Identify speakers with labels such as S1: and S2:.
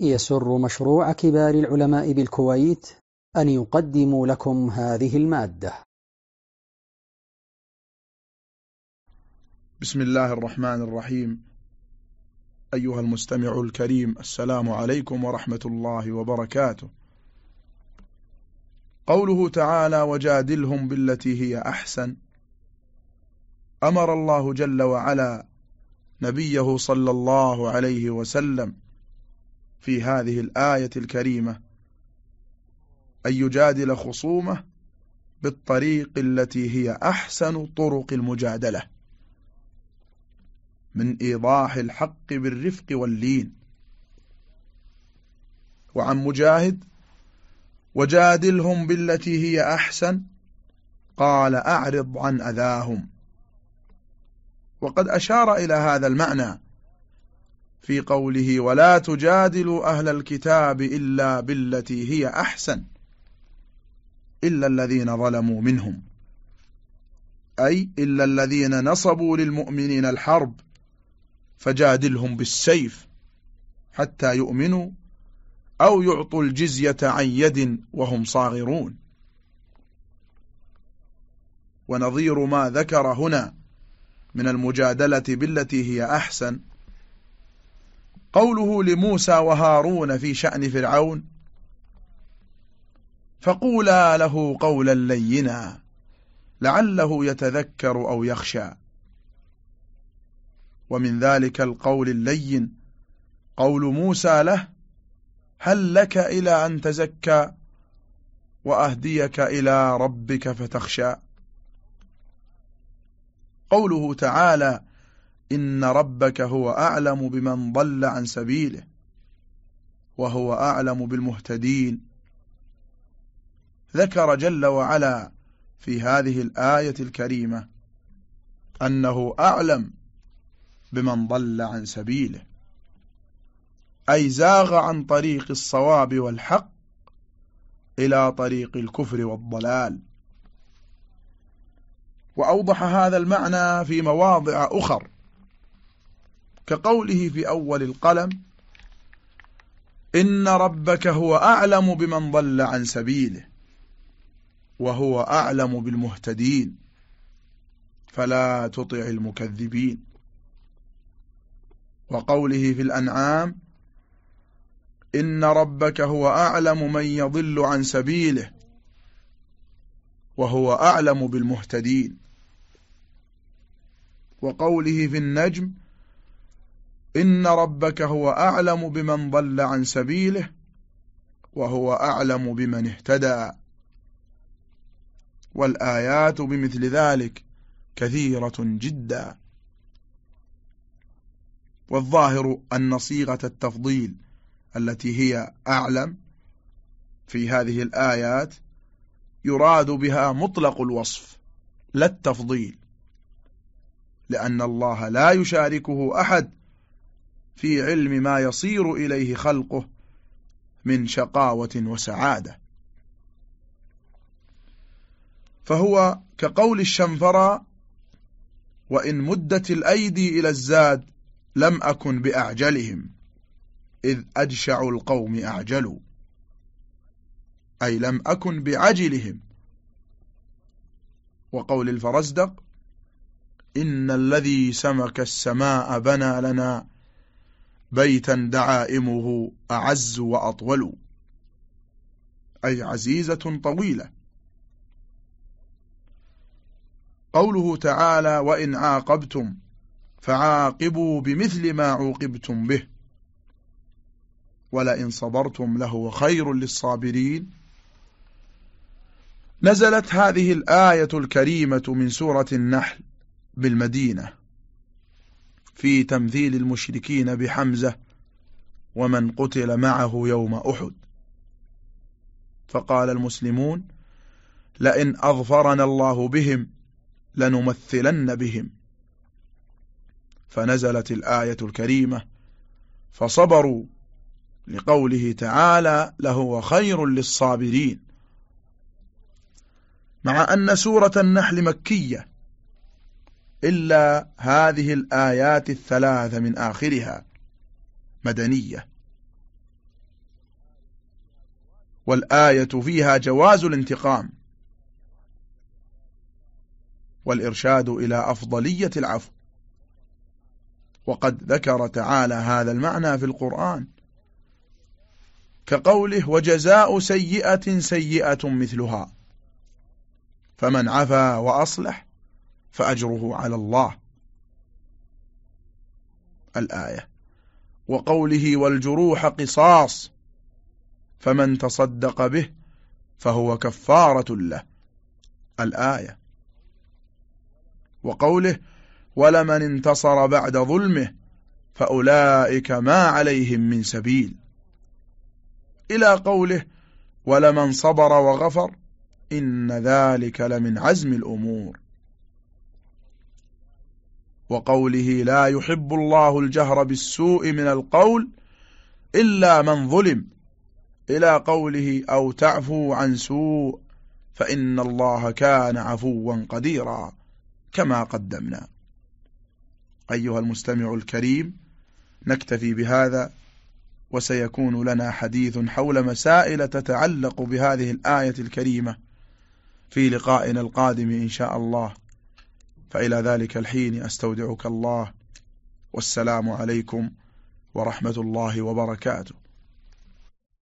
S1: يسر مشروع كبار العلماء بالكويت أن يقدم لكم هذه المادة.
S2: بسم الله الرحمن الرحيم. أيها المستمع الكريم السلام عليكم ورحمة الله وبركاته. قوله تعالى وجادلهم بالتي هي أحسن أمر الله جل وعلا نبيه صلى الله عليه وسلم في هذه الآية الكريمة. أن يجادل خصومه بالطريق التي هي أحسن طرق المجادلة. من إيضاح الحق بالرفق واللين. وعن مجاهد وجادلهم بالتي هي أحسن قال أعرض عن أذاهم. وقد أشار إلى هذا المعنى. في قوله ولا تجادلوا أهل الكتاب إلا بالتي هي أحسن إلا الذين ظلموا منهم. أي إلا الذين نصبوا للمؤمنين الحرب فجادلهم بالسيف حتى يؤمنوا أو يعطوا الجزية عن يد وهم صاغرون. ونظير ما ذكر هنا من المجادلة بالتي هي أحسن قوله لموسى وهارون في شأن فرعون فقولا له قولا لينا لعله يتذكر أو يخشى. ومن ذلك القول اللين قول موسى له هل لك إلى أن تزكى؟ وأهديك إلى ربك فتخشى. قوله تعالى إن ربك هو أعلم بمن ضل عن سبيله وهو أعلم بالمهتدين. ذكر جل وعلا في هذه الآية الكريمة أنه أعلم بمن ضل عن سبيله أي زاغ عن طريق الصواب والحق إلى طريق الكفر والضلال. وأوضح هذا المعنى في مواضع أخر. كقوله في أول القلم إن ربك هو أعلم بمن ضل عن سبيله وهو أعلم بالمهتدين فلا تطع المكذبين. وقوله في الأنعام إن ربك هو أعلم من يضل عن سبيله وهو أعلم بالمهتدين. وقوله في النجم إن ربك هو أعلم بمن ضل عن سبيله وهو أعلم بمن اهتدى. والآيات بمثل ذلك كثيرة جدا. والظاهر أن صيغة التفضيل التي هي أعلم في هذه الآيات يراد بها مطلق الوصف لا التفضيل لأن الله لا يشاركه أحد في علم ما يصير إليه خلقه من شقاوة وسعادة. فهو كقول الشنفرة وإن مدت الأيدي إلى الزاد لم أكن بأعجلهم إذ أجشع القوم أعجلوا أي لم أكن بعجلهم. وقول الفرزدق إن الذي سمك السماء بنى لنا بيتا دعائمه أعز وأطول. أي عزيزة طويلة. قوله تعالى وإن عاقبتم فعاقبوا بمثل ما عوقبتم به. ولئن صبرتم لهو خير للصابرين. نزلت هذه الآية الكريمة من سورة النحل بالمدينة. في تمثيل المشركين بحمزة ومن قتل معه يوم أحد. فقال المسلمون لئن أظفرنا الله بهم لنمثلن بهم. فنزلت الآية الكريمة فصبروا لقوله تعالى لهو خير للصابرين. مع أن سورة النحل مكية إلا هذه الآيات الثلاث من آخرها مدنية. والآية فيها جواز الانتقام والإرشاد إلى أفضلية العفو. وقد ذكر تعالى هذا المعنى في القرآن كقوله وجزاء سيئة سيئة مثلها فمن عفا وأصلح فأجره على الله. الآية. وقوله والجروح قصاص فمن تصدق به فهو كفارة له. الآية. وقوله ولمن انتصر بعد ظلمه فأولئك ما عليهم من سبيل. إلى قوله ولمن صبر وغفر إن ذلك لمن عزم الأمور. وقوله لا يحب الله الجهر بالسوء من القول إلا من ظلم إلى قوله أو تعفو عن سوء فإن الله كان عفوا قديرا كما قدمنا. أيها المستمع الكريم نكتفي بهذا وسيكون لنا حديث حول مسائل تتعلق بهذه الآية الكريمة في لقائنا القادم إن شاء الله. فإلى ذلك الحين أستودعك الله والسلام عليكم ورحمة الله وبركاته.